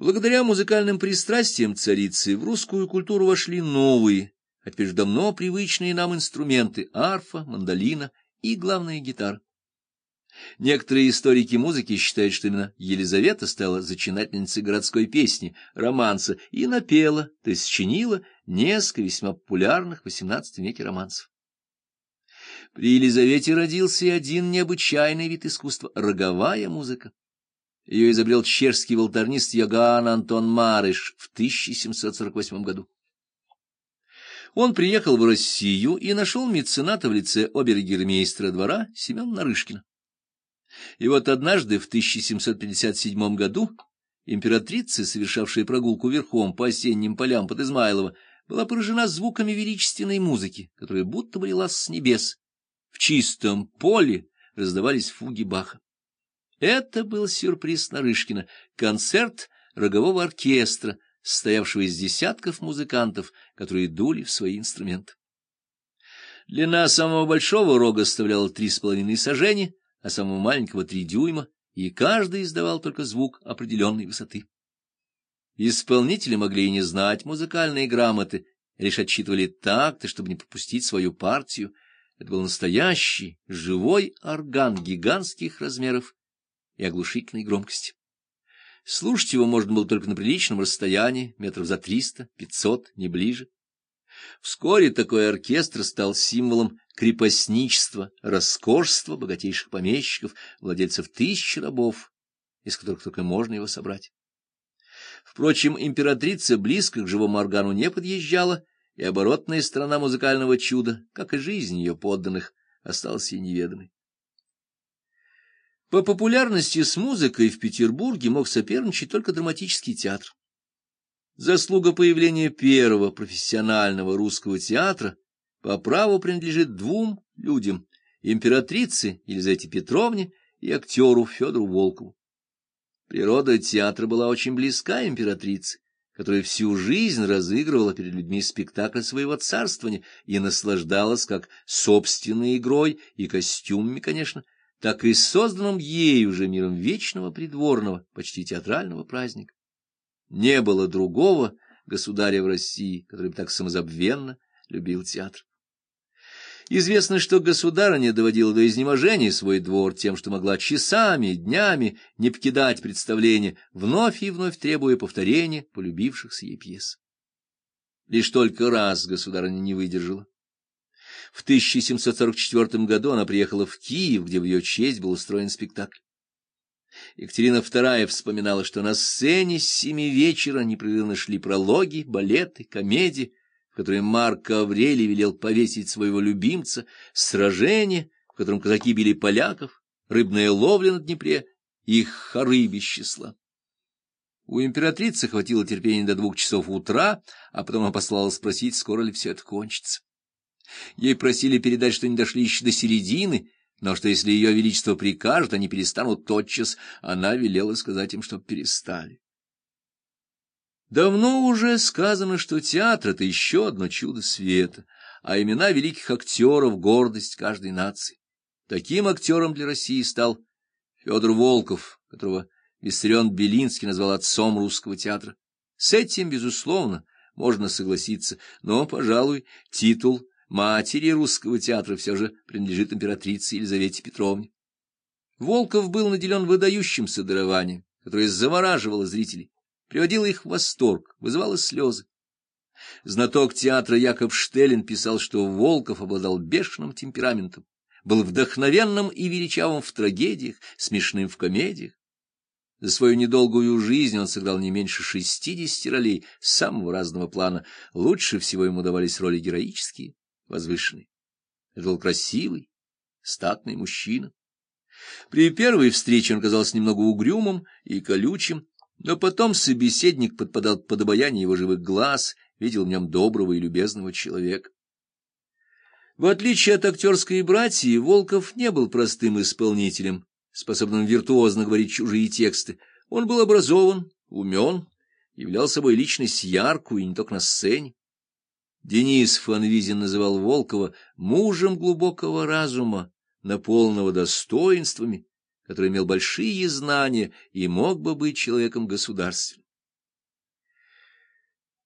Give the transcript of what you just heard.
Благодаря музыкальным пристрастиям царицы в русскую культуру вошли новые, а теперь давно привычные нам инструменты — арфа, мандолина и, главное, гитара. Некоторые историки музыки считают, что именно Елизавета стала зачинательницей городской песни, романса, и напела, то есть сочинила несколько весьма популярных в XVIII веке романсов. При Елизавете родился и один необычайный вид искусства — роговая музыка. Ее изобрел чешский волторнист Йоганн Антон Марыш в 1748 году. Он приехал в Россию и нашел мецената в лице обергермейстера двора Семена Нарышкина. И вот однажды в 1757 году императрица, совершавшая прогулку верхом по осенним полям под Измайлово, была поражена звуками величественной музыки, которая будто бы с небес. В чистом поле раздавались фуги Баха. Это был сюрприз Нарышкина, концерт рогового оркестра, состоявшего из десятков музыкантов, которые дули в свои инструменты. Длина самого большого рога составляла три с половиной сажени, а самого маленького — три дюйма, и каждый издавал только звук определенной высоты. Исполнители могли и не знать музыкальные грамоты, лишь отчитывали такты, чтобы не пропустить свою партию. Это был настоящий, живой орган гигантских размеров и оглушительной громкости. Слушать его можно было только на приличном расстоянии, метров за триста, пятьсот, не ближе. Вскоре такой оркестр стал символом крепостничества, роскошства богатейших помещиков, владельцев тысяч рабов, из которых только можно его собрать. Впрочем, императрица близко к живому органу не подъезжала, и оборотная сторона музыкального чуда, как и жизнь ее подданных, осталась ей неведомой. По популярности с музыкой в Петербурге мог соперничать только драматический театр. Заслуга появления первого профессионального русского театра по праву принадлежит двум людям — императрице Елизавете Петровне и актеру Федору Волкову. Природа театра была очень близка императрице, которая всю жизнь разыгрывала перед людьми спектакль своего царствования и наслаждалась как собственной игрой и костюмами, конечно, так и созданным ею же миром вечного придворного, почти театрального праздника. Не было другого государя в России, который бы так самозабвенно любил театр. Известно, что государыня доводила до изнеможения свой двор тем, что могла часами, днями не покидать представления, вновь и вновь требуя повторения полюбившихся ей пьес. Лишь только раз государыня не выдержала. В 1744 году она приехала в Киев, где в ее честь был устроен спектакль. Екатерина II вспоминала, что на сцене с семи вечера непрерывно шли прологи, балеты, комедии, в которые Марк Аврелий велел повесить своего любимца, сражение, в котором казаки били поляков, рыбная ловля на Днепре и хоры без. У императрицы хватило терпения до двух часов утра, а потом она послала спросить, скоро ли все это кончится. Ей просили передать, что не дошли еще до середины, но что если ее величество прикажет, они перестанут тотчас, она велела сказать им, чтоб перестали. Давно уже сказано, что театр — это еще одно чудо света, а имена великих актеров — гордость каждой нации. Таким актером для России стал Федор Волков, которого Виссарион Белинский назвал отцом русского театра. С этим, безусловно, можно согласиться, но, пожалуй, титул матери русского театра все же принадлежит императрице Елизавете Петровне. Волков был наделен выдающимся дарованием, которое замораживало зрителей, приводило их в восторг, вызывало слезы. Знаток театра Яков Штеллин писал, что Волков обладал бешеным темпераментом, был вдохновенным и величавым в трагедиях, смешным в комедиях. За свою недолгую жизнь он сыграл не меньше шестидесяти ролей самого разного плана. Лучше всего ему давались роли героические, возвышенный. Это был красивый, статный мужчина. При первой встрече он казался немного угрюмым и колючим, но потом собеседник подпадал под обаяние его живых глаз, видел в нем доброго и любезного человека. В отличие от актерской братьи, Волков не был простым исполнителем, способным виртуозно говорить чужие тексты. Он был образован, умен, являл собой личность яркую, и не только на сцене. Денис Фанвизин называл Волкова мужем глубокого разума, наполненного достоинствами, который имел большие знания и мог бы быть человеком государственным.